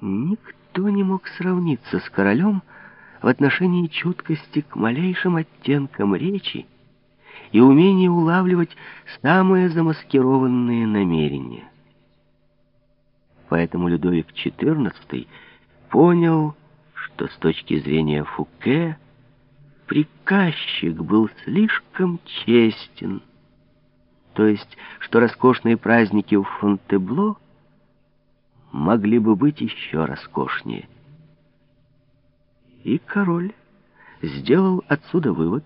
Никто не мог сравниться с королем в отношении чуткости к малейшим оттенкам речи и умения улавливать самые замаскированные намерения. Поэтому Людовик XIV понял, что с точки зрения Фуке приказчик был слишком честен, то есть, что роскошные праздники в Фонтебло — могли бы быть еще роскошнее. И король сделал отсюда вывод,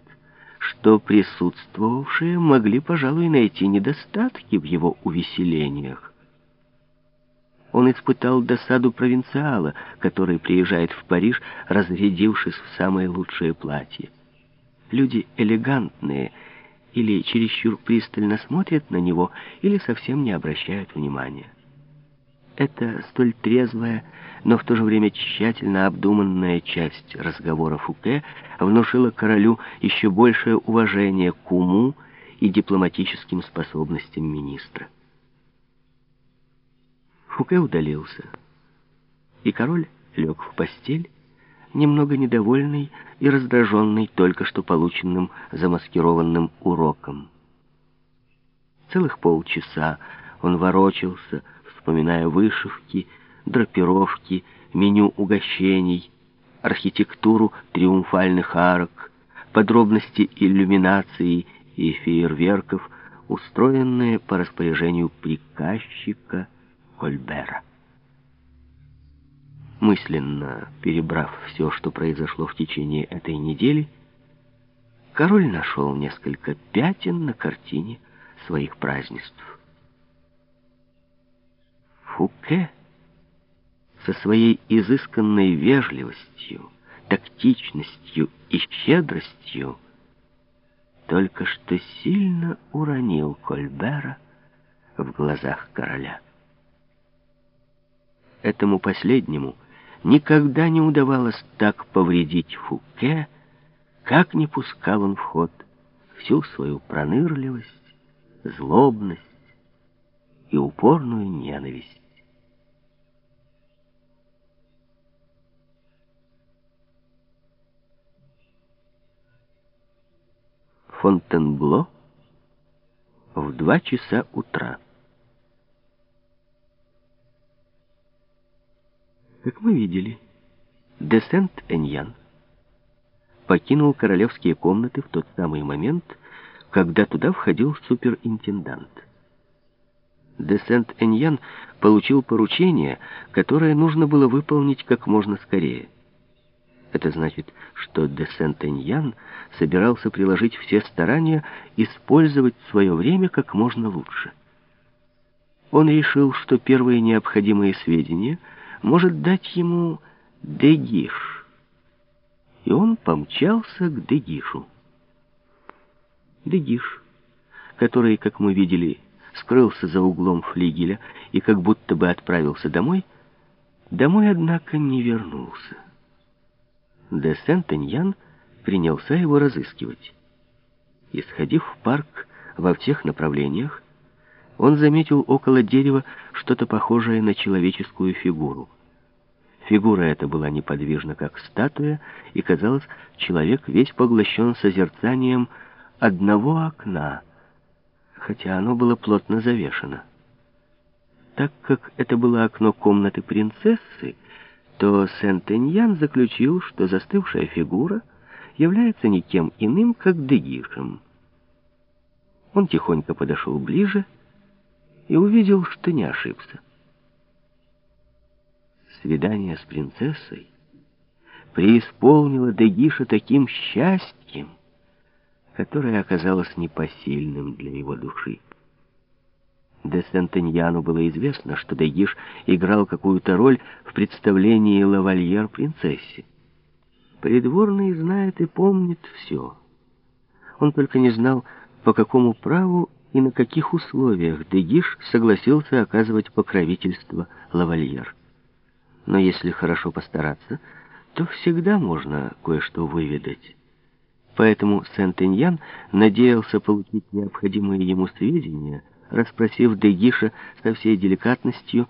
что присутствовавшие могли, пожалуй, найти недостатки в его увеселениях. Он испытал досаду провинциала, который приезжает в Париж, разрядившись в самое лучшее платье. Люди элегантные или чересчур пристально смотрят на него, или совсем не обращают внимания. Эта столь трезвая, но в то же время тщательно обдуманная часть разговора Фуке внушила королю еще большее уважение к уму и дипломатическим способностям министра. Фуке удалился, и король лег в постель, немного недовольный и раздраженный только что полученным замаскированным уроком. Целых полчаса он ворочался, вспоминая вышивки, драпировки, меню угощений, архитектуру триумфальных арок, подробности иллюминации и фейерверков, устроенные по распоряжению приказчика Кольбера. Мысленно перебрав все, что произошло в течение этой недели, король нашел несколько пятен на картине своих празднеств. Фуке со своей изысканной вежливостью, тактичностью и щедростью только что сильно уронил Кольбера в глазах короля. Этому последнему никогда не удавалось так повредить Фуке, как не пускал он в ход всю свою пронырливость, злобность и упорную ненависть. Фонтенбло в два часа утра. Как мы видели, де Сент-Эньян покинул королевские комнаты в тот самый момент, когда туда входил суперинтендант. Де Сент-Эньян получил поручение, которое нужно было выполнить как можно скорее. Это значит, что де Сент-Эньян собирался приложить все старания использовать свое время как можно лучше. Он решил, что первые необходимые сведения может дать ему Дегиш. И он помчался к Дегишу. Дегиш, который, как мы видели, скрылся за углом флигеля и как будто бы отправился домой, домой, однако, не вернулся де Сент-Эньян принялся его разыскивать. Исходив в парк во всех направлениях, он заметил около дерева что-то похожее на человеческую фигуру. Фигура эта была неподвижна, как статуя, и, казалось, человек весь поглощен созерцанием одного окна, хотя оно было плотно завешено. Так как это было окно комнаты принцессы, то Сент-Эньян заключил, что застывшая фигура является никем иным, как Дегишем. Он тихонько подошел ближе и увидел, что не ошибся. Свидание с принцессой преисполнило Дегиша таким счастьем, которое оказалось непосильным для его души. Де Сентеньяну было известно, что Дегиш играл какую-то роль в представлении лавальер принцессе. Придворный знает и помнит все. Он только не знал, по какому праву и на каких условиях Дегиш согласился оказывать покровительство лавальер. Но если хорошо постараться, то всегда можно кое-что выведать. Поэтому Сент-Эньян надеялся получить необходимые ему сведения расспросив Дегиша со всей деликатностью,